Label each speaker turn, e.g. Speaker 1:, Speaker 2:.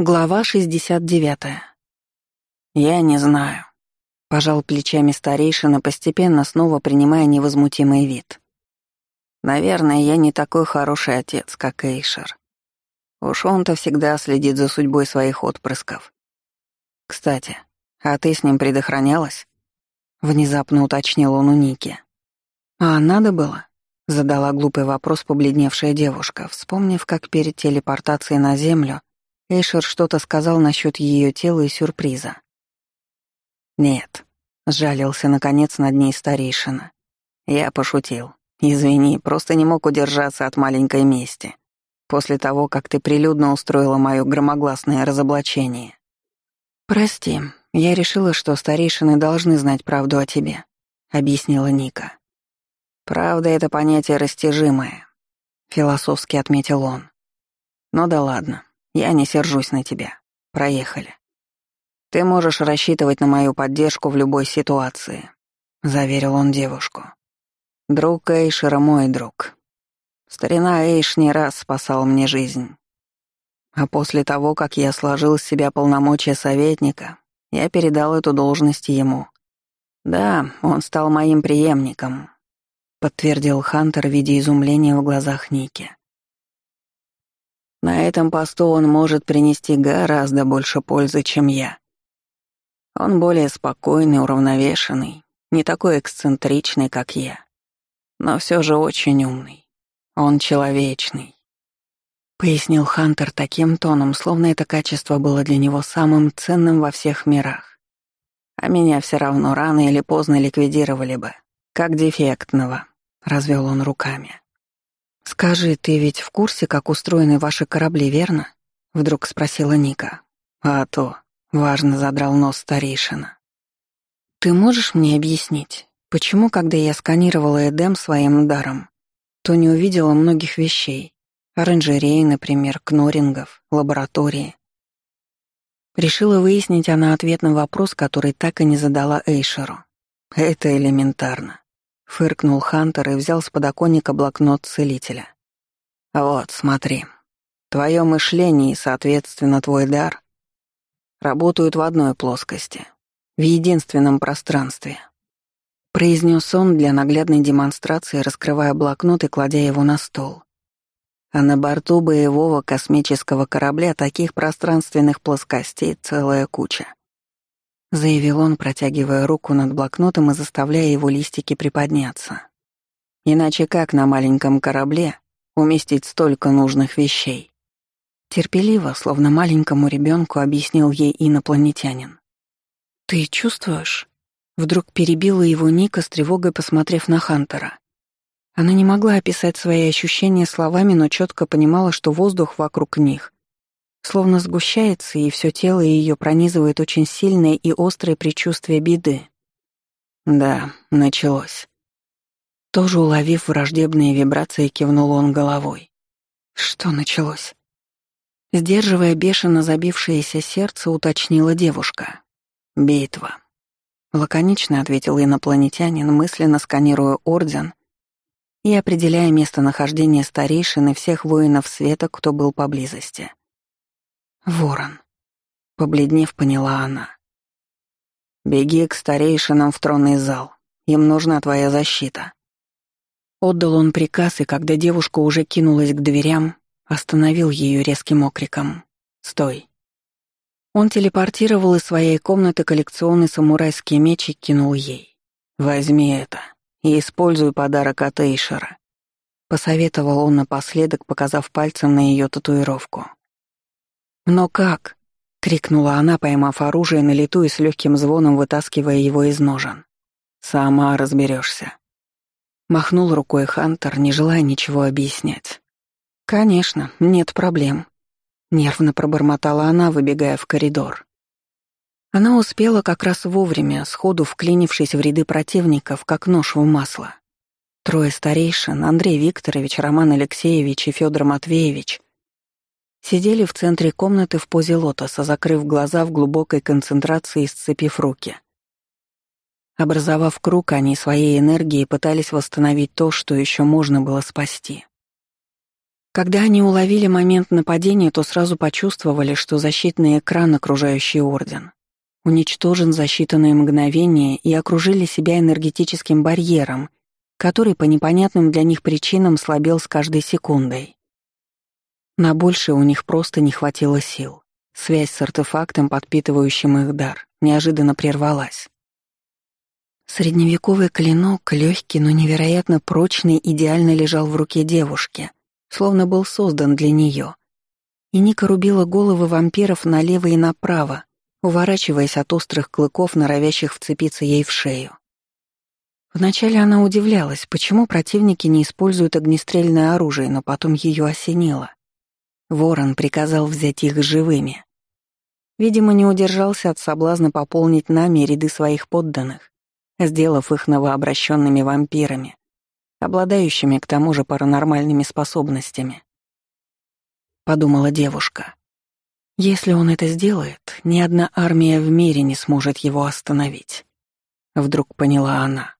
Speaker 1: Глава 69. «Я не знаю», — пожал плечами старейшина, постепенно снова принимая невозмутимый вид. «Наверное, я не такой хороший отец, как Эйшер. Уж он-то всегда следит за судьбой своих отпрысков. Кстати, а ты с ним предохранялась?» Внезапно уточнил он у Ники. «А надо было?» — задала глупый вопрос побледневшая девушка, вспомнив, как перед телепортацией на Землю Эйшер что-то сказал насчет ее тела и сюрприза. «Нет», — сжалился наконец над ней старейшина. «Я пошутил. Извини, просто не мог удержаться от маленькой мести. После того, как ты прилюдно устроила мое громогласное разоблачение». «Прости, я решила, что старейшины должны знать правду о тебе», — объяснила Ника. «Правда — это понятие растяжимое», — философски отметил он. «Ну да ладно, я не сержусь на тебя. Проехали. Ты можешь рассчитывать на мою поддержку в любой ситуации», — заверил он девушку. «Друг Эйшера мой друг. Старина Эйш не раз спасал мне жизнь. А после того, как я сложил с себя полномочия советника, я передал эту должность ему. Да, он стал моим преемником», — подтвердил Хантер, видя изумление в глазах Ники. На этом посту он может принести гораздо больше пользы, чем я. Он более спокойный, уравновешенный, не такой эксцентричный, как я. Но все же очень умный. Он человечный. Пояснил Хантер таким тоном, словно это качество было для него самым ценным во всех мирах. А меня все равно рано или поздно ликвидировали бы, как дефектного, развел он руками. «Скажи, ты ведь в курсе, как устроены ваши корабли, верно?» — вдруг спросила Ника. «А то», — важно задрал нос старейшина. «Ты можешь мне объяснить, почему, когда я сканировала Эдем своим даром, то не увидела многих вещей, оранжереи, например, кнорингов, лаборатории?» Решила выяснить она ответ на вопрос, который так и не задала Эйшеру. «Это элементарно. Фыркнул Хантер и взял с подоконника блокнот целителя. «Вот, смотри. Твое мышление и, соответственно, твой дар работают в одной плоскости, в единственном пространстве», — произнес он для наглядной демонстрации, раскрывая блокнот и кладя его на стол. А на борту боевого космического корабля таких пространственных плоскостей целая куча заявил он, протягивая руку над блокнотом и заставляя его листики приподняться. Иначе как на маленьком корабле уместить столько нужных вещей? Терпеливо, словно маленькому ребенку, объяснил ей инопланетянин. «Ты чувствуешь?» Вдруг перебила его Ника с тревогой, посмотрев на Хантера. Она не могла описать свои ощущения словами, но четко понимала, что воздух вокруг них словно сгущается, и все тело ее пронизывает очень сильное и острое предчувствие беды. Да, началось. Тоже уловив враждебные вибрации, кивнул он головой. Что началось? Сдерживая бешено забившееся сердце, уточнила девушка. «Битва». Лаконично ответил инопланетянин, мысленно сканируя орден и определяя местонахождение старейшин и всех воинов света, кто был поблизости. Ворон. Побледнев, поняла она. «Беги к старейшинам в тронный зал. Им нужна твоя защита». Отдал он приказ, и когда девушка уже кинулась к дверям, остановил ее резким окриком. «Стой!» Он телепортировал из своей комнаты коллекционный самурайский меч и кинул ей. «Возьми это и используй подарок от Эйшера», — посоветовал он напоследок, показав пальцем на ее татуировку. «Но как?» — крикнула она, поймав оружие на лету и с легким звоном вытаскивая его из ножен. «Сама разберешься. Махнул рукой Хантер, не желая ничего объяснять. «Конечно, нет проблем», — нервно пробормотала она, выбегая в коридор. Она успела как раз вовремя, сходу вклинившись в ряды противников, как нож в масло. Трое старейшин, Андрей Викторович, Роман Алексеевич и Федор Матвеевич, Сидели в центре комнаты в позе лотоса, закрыв глаза в глубокой концентрации и сцепив руки. Образовав круг, они своей энергией пытались восстановить то, что еще можно было спасти. Когда они уловили момент нападения, то сразу почувствовали, что защитный экран, окружающий Орден, уничтожен за считанные мгновения и окружили себя энергетическим барьером, который по непонятным для них причинам слабел с каждой секундой. На большее у них просто не хватило сил. Связь с артефактом, подпитывающим их дар, неожиданно прервалась. Средневековый клинок, легкий, но невероятно прочный, идеально лежал в руке девушки — словно был создан для нее. И Ника рубила головы вампиров налево и направо, уворачиваясь от острых клыков, норовящих вцепиться ей в шею. Вначале она удивлялась, почему противники не используют огнестрельное оружие, но потом ее осенило. Ворон приказал взять их живыми. Видимо, не удержался от соблазна пополнить нами ряды своих подданных, сделав их новообращенными вампирами, обладающими к тому же паранормальными способностями. Подумала девушка. Если он это сделает, ни одна армия в мире не сможет его остановить. Вдруг поняла она.